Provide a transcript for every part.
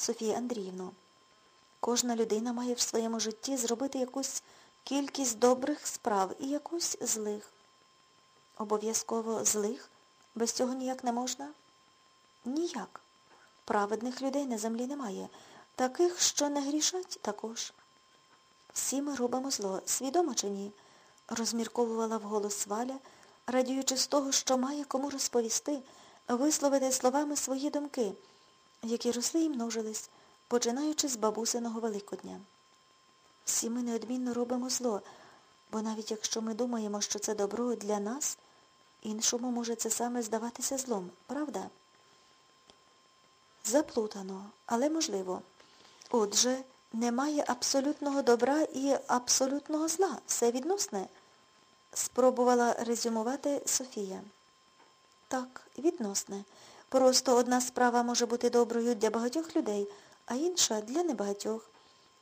Софія Андріївно. Кожна людина має в своєму житті зробити якусь кількість добрих справ і якусь злих. Обов'язково злих? Без цього ніяк не можна? Ніяк. Праведних людей на землі немає. Таких, що не грішать, також. Всі ми робимо зло, свідомо чи ні? розмірковувала вголос Валя, радіючи з того, що має кому розповісти, висловити словами свої думки, які росли і множились, починаючи з бабусиного Великодня. Всі ми неодмінно робимо зло, бо навіть якщо ми думаємо, що це добро для нас, іншому може це саме здаватися злом, правда? Заплутано, але можливо. Отже, немає абсолютного добра і абсолютного зла. Все відносне. Спробувала резюмувати Софія. Так, відносне. Просто одна справа може бути доброю для багатьох людей, а інша для небагатьох.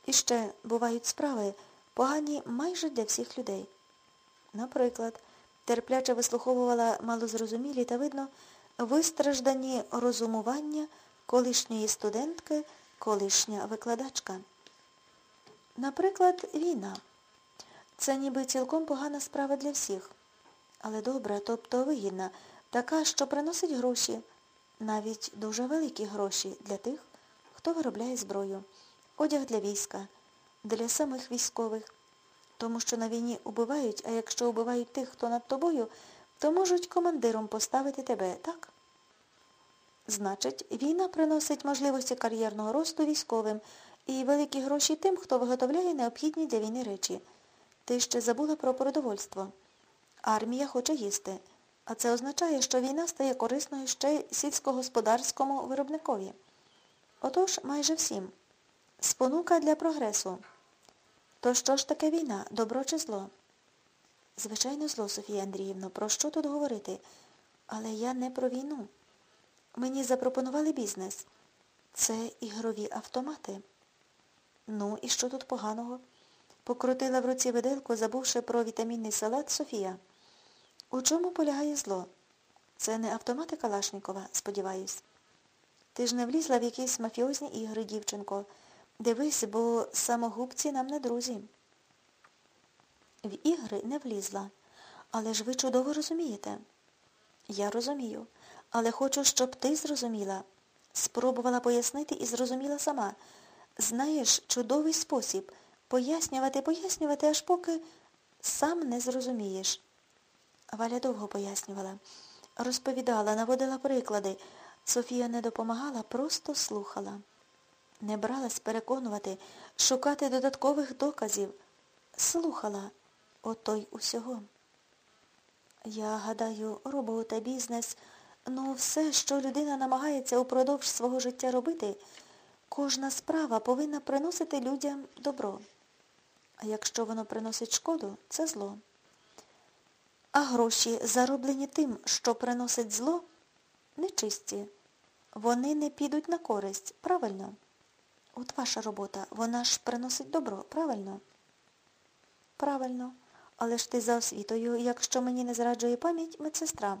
І ще бувають справи погані майже для всіх людей. Наприклад, терпляче вислуховувала малозрозумілі та, видно, вистраждані розумування колишньої студентки, колишня викладачка. Наприклад, війна. Це ніби цілком погана справа для всіх. Але добра, тобто вигідна, така, що приносить гроші, навіть дуже великі гроші для тих, хто виробляє зброю, одяг для війська, для самих військових. Тому що на війні убивають, а якщо убивають тих, хто над тобою, то можуть командиром поставити тебе, так? Значить, війна приносить можливості кар'єрного росту військовим і великі гроші тим, хто виготовляє необхідні для війни речі. Ти ще забула про продовольство. Армія хоче їсти. А це означає, що війна стає корисною ще сільськогосподарському виробникові. Отож, майже всім. Спонука для прогресу. То що ж таке війна, добро чи зло? Звичайно, зло, Софія Андріївно, про що тут говорити? Але я не про війну. Мені запропонували бізнес. Це ігрові автомати. Ну, і що тут поганого? Покрутила в руці виделку, забувши про вітамінний салат Софія. У чому полягає зло? Це не автомати Калашнікова, сподіваюсь. Ти ж не влізла в якісь мафіозні ігри, дівчинко. Дивись, бо самогубці нам не друзі. В ігри не влізла. Але ж ви чудово розумієте. Я розумію, але хочу, щоб ти зрозуміла. Спробувала пояснити і зрозуміла сама. Знаєш, чудовий спосіб пояснювати, пояснювати, аж поки сам не зрозумієш. Валя довго пояснювала. Розповідала, наводила приклади. Софія не допомагала, просто слухала. Не бралась переконувати, шукати додаткових доказів. Слухала. Ото й усього. Я гадаю, робота, бізнес, ну все, що людина намагається упродовж свого життя робити, кожна справа повинна приносити людям добро. А якщо воно приносить шкоду, це зло. А гроші, зароблені тим, що приносить зло, нечисті. Вони не підуть на користь, правильно? От ваша робота, вона ж приносить добро, правильно? Правильно. Але ж ти за освітою, якщо мені не зраджує пам'ять, медсестра.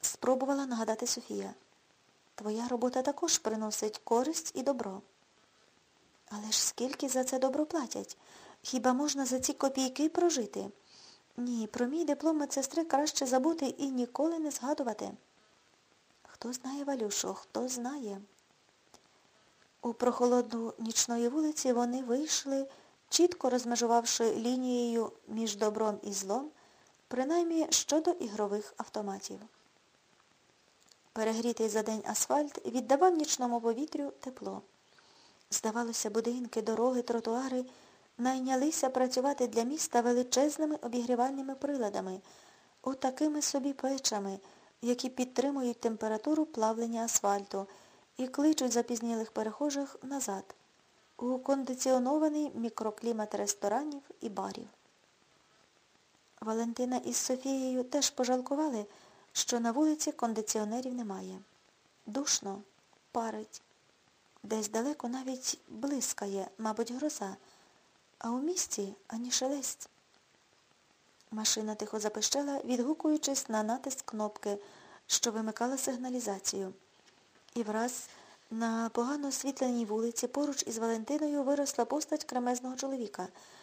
Спробувала нагадати Софія. Твоя робота також приносить користь і добро. Але ж скільки за це добро платять? Хіба можна за ці копійки прожити? Ні, про мій диплом медсестри краще забути і ніколи не згадувати. Хто знає, Валюшо, хто знає. У прохолодну нічної вулиці вони вийшли, чітко розмежувавши лінією між добром і злом, принаймні щодо ігрових автоматів. Перегрітий за день асфальт віддавав нічному повітрю тепло. Здавалося, будинки, дороги, тротуари найнялися працювати для міста величезними обігрівальними приладами, отакими собі печами, які підтримують температуру плавлення асфальту і кличуть запізнілих перехожих назад, у кондиціонований мікроклімат ресторанів і барів. Валентина із Софією теж пожалкували, що на вулиці кондиціонерів немає. Душно, парить. Десь далеко навіть блискає, мабуть, гроза, а у місті ані шелесть. Машина тихо запищала, відгукуючись на натиск кнопки, що вимикала сигналізацію. І враз На погано освітленій вулиці поруч із Валентиною виросла постать кремезного чоловіка.